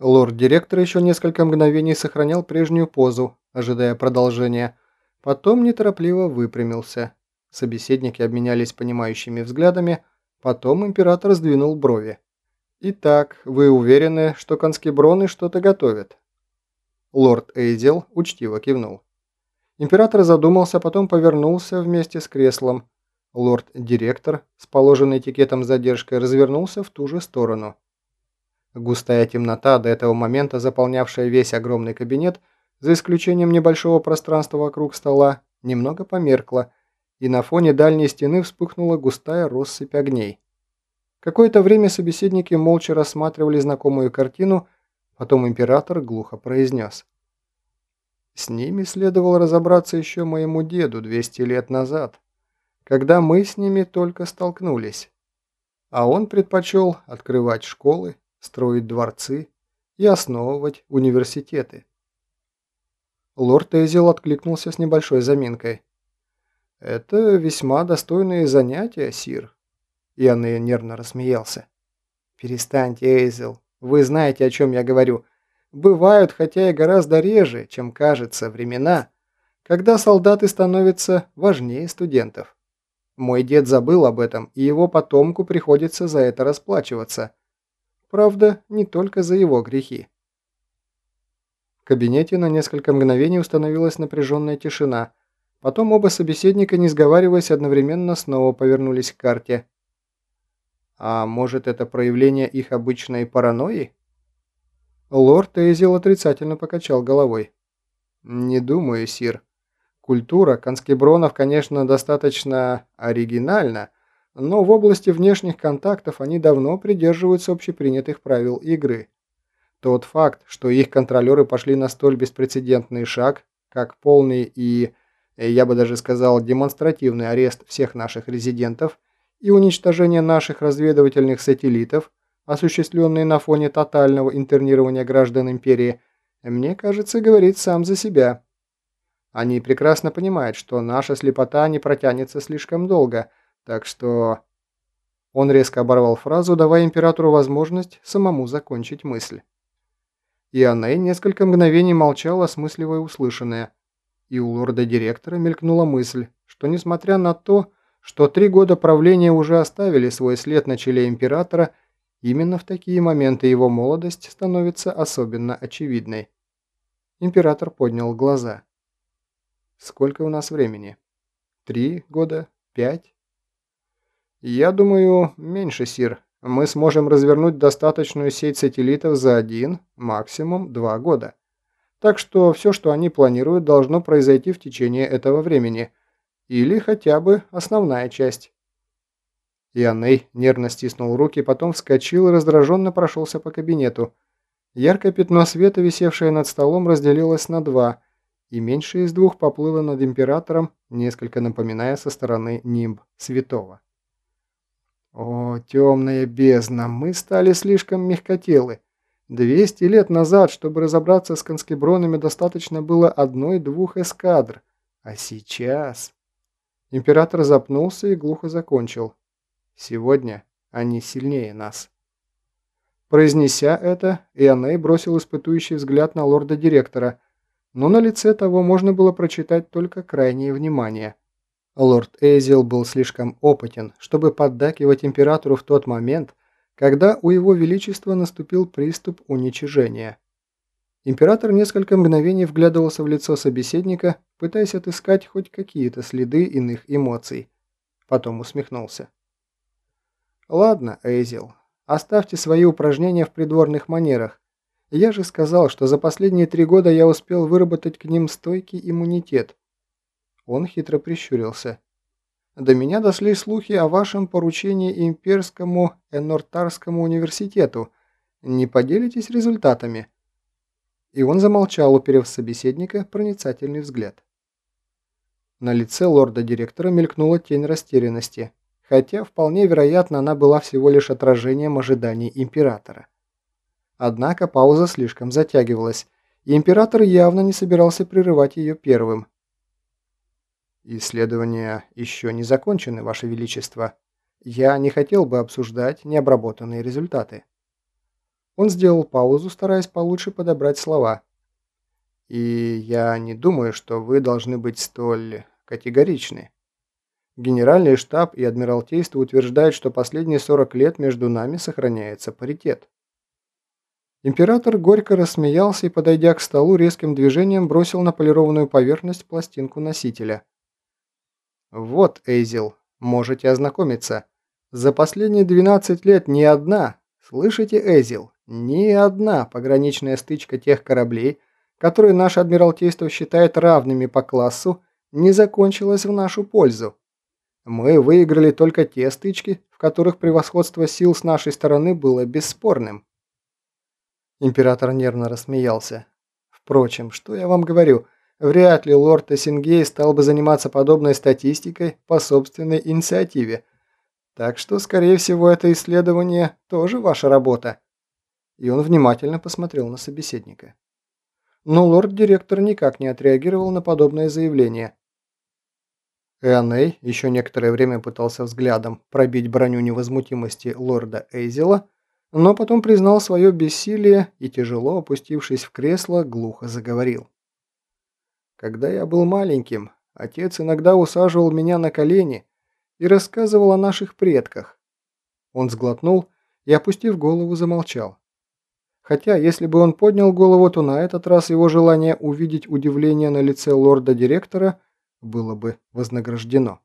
Лорд-директор еще несколько мгновений сохранял прежнюю позу, ожидая продолжения. Потом неторопливо выпрямился. Собеседники обменялись понимающими взглядами, потом император сдвинул брови. «Итак, вы уверены, что конскеброны что-то готовят?» Лорд Эйзел учтиво кивнул. Император задумался, потом повернулся вместе с креслом. Лорд-директор с положенной этикетом задержкой развернулся в ту же сторону. Густая темнота, до этого момента заполнявшая весь огромный кабинет, за исключением небольшого пространства вокруг стола, немного померкла, и на фоне дальней стены вспыхнула густая россыпь огней. Какое-то время собеседники молча рассматривали знакомую картину, потом император глухо произнес. «С ними следовало разобраться еще моему деду 200 лет назад, когда мы с ними только столкнулись. А он предпочел открывать школы, строить дворцы и основывать университеты. Лорд Эзил откликнулся с небольшой заминкой. «Это весьма достойные занятия, Сир». Анне нервно рассмеялся. «Перестаньте, Эйзел. Вы знаете, о чем я говорю. Бывают, хотя и гораздо реже, чем кажется, времена, когда солдаты становятся важнее студентов. Мой дед забыл об этом, и его потомку приходится за это расплачиваться. Правда, не только за его грехи. В кабинете на несколько мгновений установилась напряженная тишина. Потом оба собеседника, не сговариваясь, одновременно снова повернулись к карте. А может, это проявление их обычной паранойи? Лорд Эйзел отрицательно покачал головой. «Не думаю, Сир. Культура конскебронов, конечно, достаточно оригинальна, но в области внешних контактов они давно придерживаются общепринятых правил игры. Тот факт, что их контролеры пошли на столь беспрецедентный шаг, как полный и, я бы даже сказал, демонстративный арест всех наших резидентов и уничтожение наших разведывательных сателлитов, осуществленные на фоне тотального интернирования граждан империи, мне кажется, говорит сам за себя. Они прекрасно понимают, что наша слепота не протянется слишком долго – так что... Он резко оборвал фразу, давая императору возможность самому закончить мысль. И Анней несколько мгновений молчала, осмысливая услышанное. И у лорда-директора мелькнула мысль, что несмотря на то, что три года правления уже оставили свой след на челе императора, именно в такие моменты его молодость становится особенно очевидной. Император поднял глаза. «Сколько у нас времени? Три года? Пять?» «Я думаю, меньше, Сир. Мы сможем развернуть достаточную сеть сателлитов за один, максимум два года. Так что все, что они планируют, должно произойти в течение этого времени. Или хотя бы основная часть». Ионей нервно стиснул руки, потом вскочил и раздраженно прошелся по кабинету. Яркое пятно света, висевшее над столом, разделилось на два, и меньше из двух поплыло над императором, несколько напоминая со стороны нимб святого. О, темная бездна, мы стали слишком мягкотелы. Двести лет назад, чтобы разобраться с конскебронами, достаточно было одной-двух эскадр. А сейчас... Император запнулся и глухо закончил. Сегодня они сильнее нас. Произнеся это, Ионей бросил испытующий взгляд на лорда-директора, но на лице того можно было прочитать только крайнее внимание – Лорд Эйзел был слишком опытен, чтобы поддакивать императору в тот момент, когда у его величества наступил приступ уничижения. Император несколько мгновений вглядывался в лицо собеседника, пытаясь отыскать хоть какие-то следы иных эмоций. Потом усмехнулся. «Ладно, Эйзел, оставьте свои упражнения в придворных манерах. Я же сказал, что за последние три года я успел выработать к ним стойкий иммунитет. Он хитро прищурился. «До меня дошли слухи о вашем поручении Имперскому Энортарскому университету. Не поделитесь результатами?» И он замолчал, уперев собеседника проницательный взгляд. На лице лорда-директора мелькнула тень растерянности, хотя вполне вероятно она была всего лишь отражением ожиданий императора. Однако пауза слишком затягивалась, и император явно не собирался прерывать ее первым. «Исследования еще не закончены, Ваше Величество. Я не хотел бы обсуждать необработанные результаты». Он сделал паузу, стараясь получше подобрать слова. «И я не думаю, что вы должны быть столь категоричны. Генеральный штаб и Адмиралтейство утверждают, что последние 40 лет между нами сохраняется паритет. Император горько рассмеялся и, подойдя к столу, резким движением бросил на полированную поверхность пластинку носителя. «Вот, Эйзел, можете ознакомиться. За последние 12 лет ни одна, слышите, Эйзел, ни одна пограничная стычка тех кораблей, которые наше Адмиралтейство считает равными по классу, не закончилась в нашу пользу. Мы выиграли только те стычки, в которых превосходство сил с нашей стороны было бесспорным. Император нервно рассмеялся. Впрочем, что я вам говорю, вряд ли лорд Тессингей стал бы заниматься подобной статистикой по собственной инициативе. Так что, скорее всего, это исследование тоже ваша работа. И он внимательно посмотрел на собеседника. Но лорд-директор никак не отреагировал на подобное заявление. Эоней еще некоторое время пытался взглядом пробить броню невозмутимости лорда Эйзела, но потом признал свое бессилие и, тяжело опустившись в кресло, глухо заговорил. «Когда я был маленьким, отец иногда усаживал меня на колени и рассказывал о наших предках». Он сглотнул и, опустив голову, замолчал. Хотя, если бы он поднял голову, то на этот раз его желание увидеть удивление на лице лорда-директора – было бы вознаграждено.